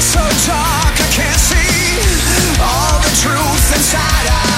So dark, I can't see all the truth inside. I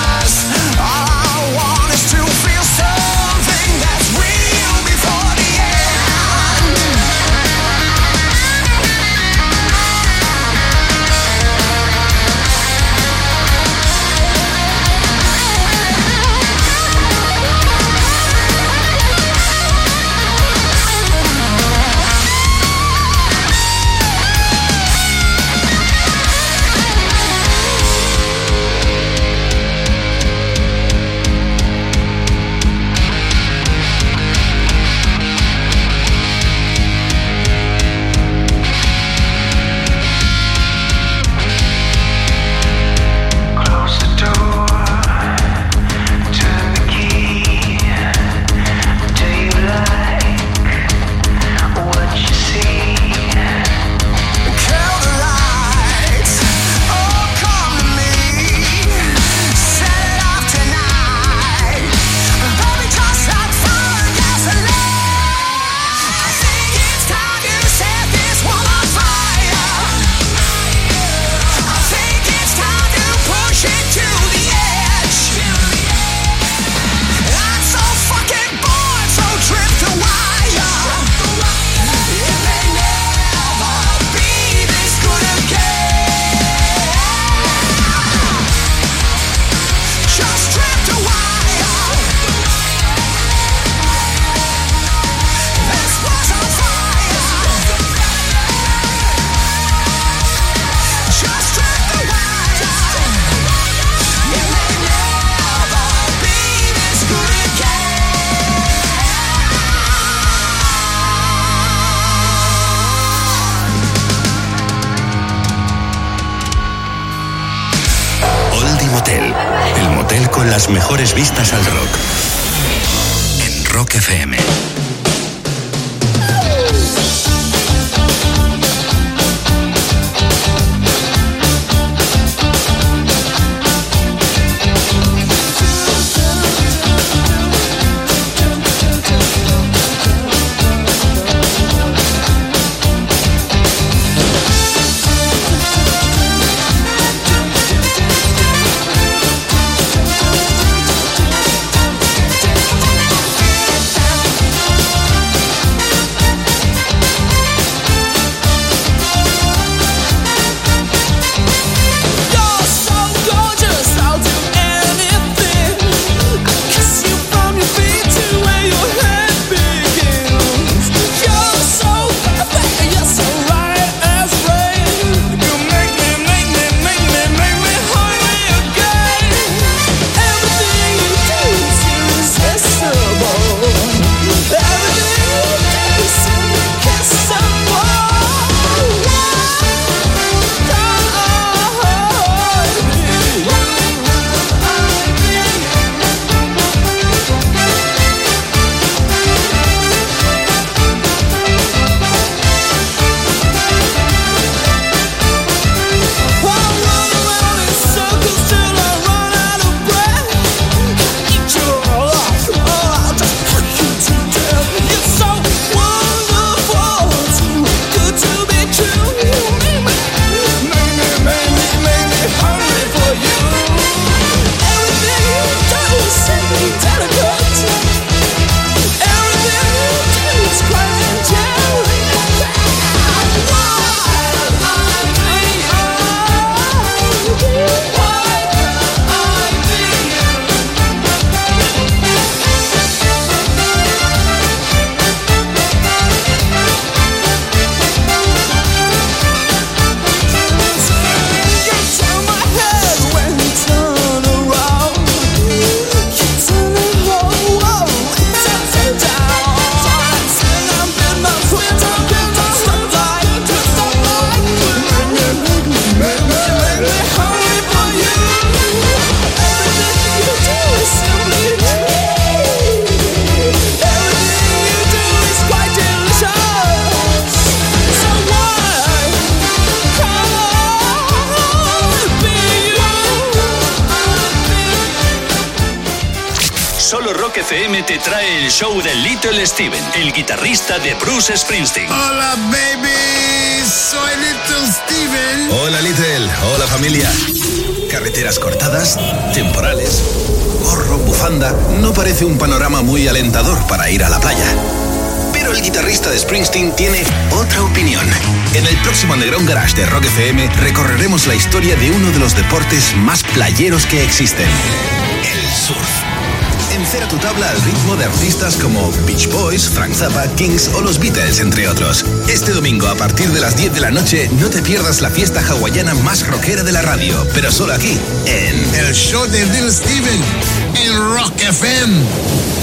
las mejores vistas al rock. En Rock FM. De Bruce Springsteen. Hola, baby. Soy Little Steven. Hola, Little. Hola, familia. Carreteras cortadas, temporales, gorro, bufanda. No parece un panorama muy alentador para ir a la playa. Pero el guitarrista de Springsteen tiene otra opinión. En el próximo Underground Garage de Rock FM recorreremos la historia de uno de los deportes más playeros que existen: el surf. Encera tu tabla al ritmo de artistas como Beach Boys, Frank Zappa, Kings o los Beatles, entre otros. Este domingo a partir de las 10 de la noche no te pierdas la fiesta hawaiana más rockera de la radio, pero solo aquí, en El Show de Little Steven, en Rock FM.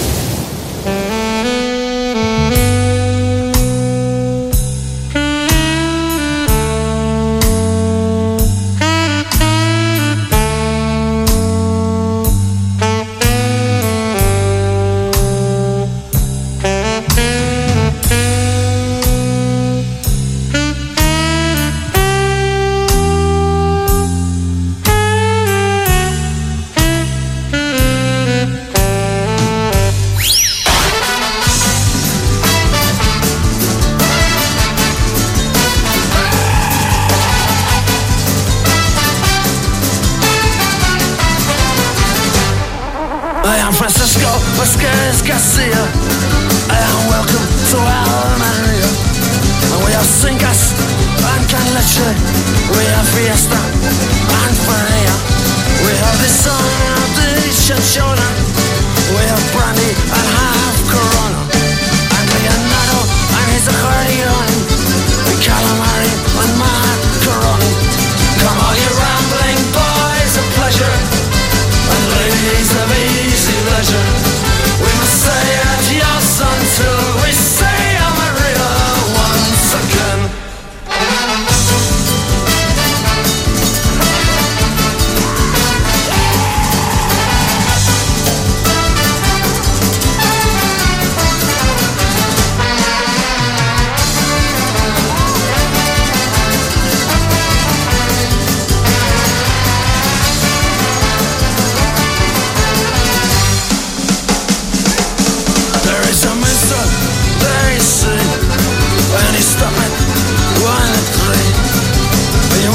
sun out the shut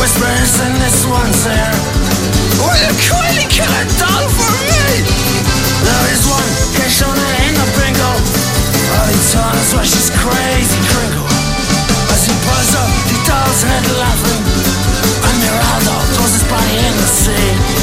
whispers and this one's there. Will you kindly kill it down for me? There is one, Keshona in the bingo. All he told us was she's crazy crinkle. As he buzzed up, the dolls head laughing. And Miranda throws his body in the sea.